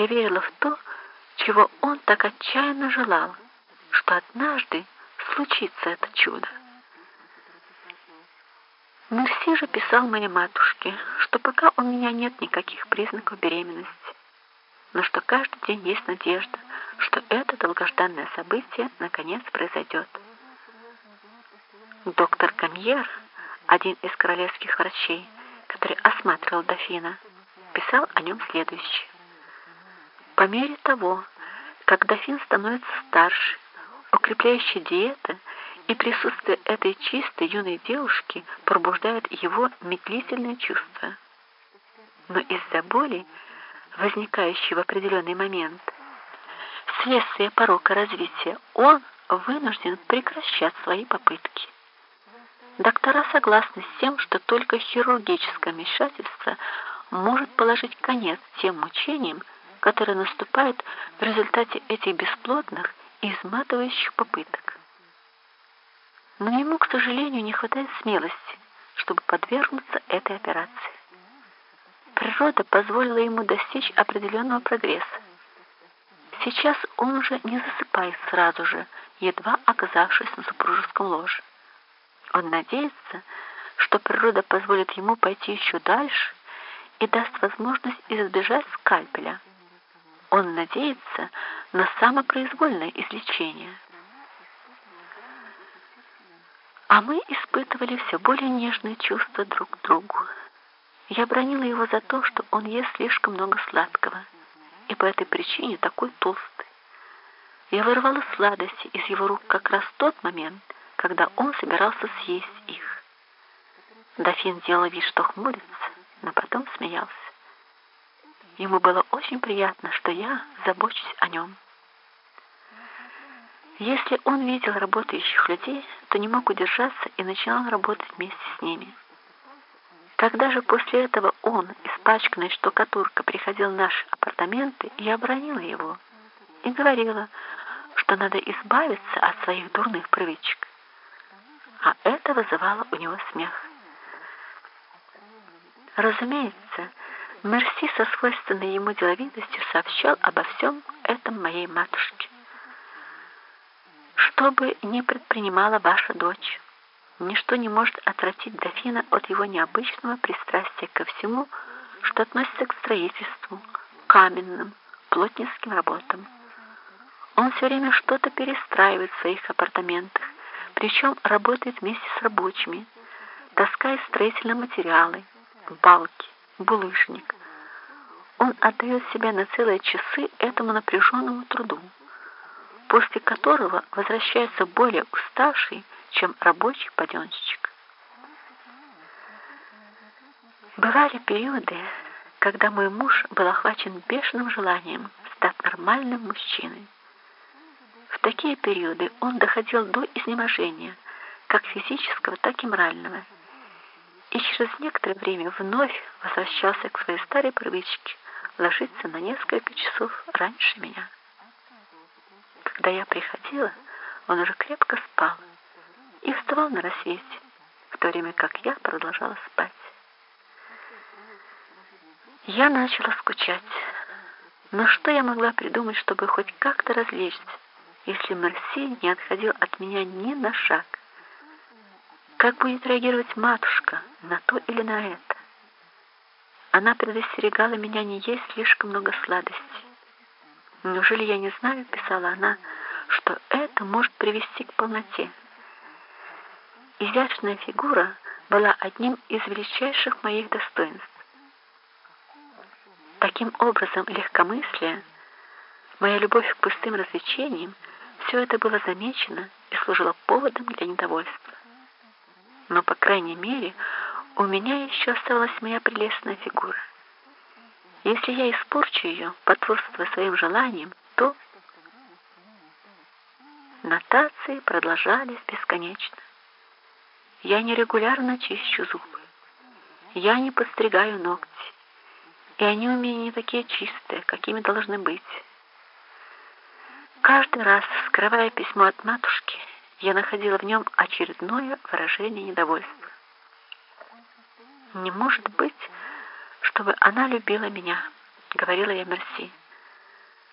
Я верила в то, чего он так отчаянно желал, что однажды случится это чудо. Мерси же писал моей матушке, что пока у меня нет никаких признаков беременности, но что каждый день есть надежда, что это долгожданное событие наконец произойдет. Доктор Камьер, один из королевских врачей, который осматривал дофина, писал о нем следующее. По мере того, как дофин становится старше, укрепляющая диета и присутствие этой чистой юной девушки пробуждает его медлительные чувства. Но из-за боли, возникающей в определенный момент, вследствие порока развития, он вынужден прекращать свои попытки. Доктора согласны с тем, что только хирургическое вмешательство может положить конец тем мучениям, которые наступают в результате этих бесплодных и изматывающих попыток. Но ему, к сожалению, не хватает смелости, чтобы подвергнуться этой операции. Природа позволила ему достичь определенного прогресса. Сейчас он уже не засыпает сразу же, едва оказавшись на супружеском ложе. Он надеется, что природа позволит ему пойти еще дальше и даст возможность избежать скальпеля. Он надеется на самопроизвольное излечение. А мы испытывали все более нежные чувства друг к другу. Я бронила его за то, что он ест слишком много сладкого, и по этой причине такой толстый. Я вырвала сладости из его рук как раз в тот момент, когда он собирался съесть их. Дофин делал вид, что хмурится, но потом смеялся. Ему было очень приятно, что я забочусь о нем. Если он видел работающих людей, то не мог удержаться и начинал работать вместе с ними. Когда же после этого он, испачканный штукатуркой, приходил в наши апартаменты, я обронила его и говорила, что надо избавиться от своих дурных привычек. А это вызывало у него смех. Разумеется, Мерси со свойственной ему деловитостью сообщал обо всем этом моей матушке. Что бы ни предпринимала ваша дочь, ничто не может отвратить дофина от его необычного пристрастия ко всему, что относится к строительству, каменным, плотницким работам. Он все время что-то перестраивает в своих апартаментах, причем работает вместе с рабочими, таскает строительные материалы, балки, булыжник. Он отдает себя на целые часы этому напряженному труду, после которого возвращается более уставший, чем рабочий паденщик. Бывали периоды, когда мой муж был охвачен бешеным желанием стать нормальным мужчиной. В такие периоды он доходил до изнеможения, как физического, так и морального, и через некоторое время вновь возвращался к своей старой привычке ложиться на несколько часов раньше меня. Когда я приходила, он уже крепко спал и вставал на рассвете, в то время как я продолжала спать. Я начала скучать, но что я могла придумать, чтобы хоть как-то развлечься, если Мерси не отходил от меня ни на шаг? Как будет реагировать матушка на то или на это? Она предостерегала меня не есть слишком много сладостей. Неужели я не знаю, писала она, что это может привести к полноте? Изящная фигура была одним из величайших моих достоинств. Таким образом, легкомыслие, моя любовь к пустым развлечениям, все это было замечено и служило поводом для недовольства но, по крайней мере, у меня еще оставалась моя прелестная фигура. Если я испорчу ее, потворствуя своим желаниям, то... Нотации продолжались бесконечно. Я нерегулярно чищу зубы. Я не подстригаю ногти. И они у меня не такие чистые, какими должны быть. Каждый раз, вскрывая письмо от матушки, я находила в нем очередное выражение недовольства. «Не может быть, чтобы она любила меня», — говорила я Мерси.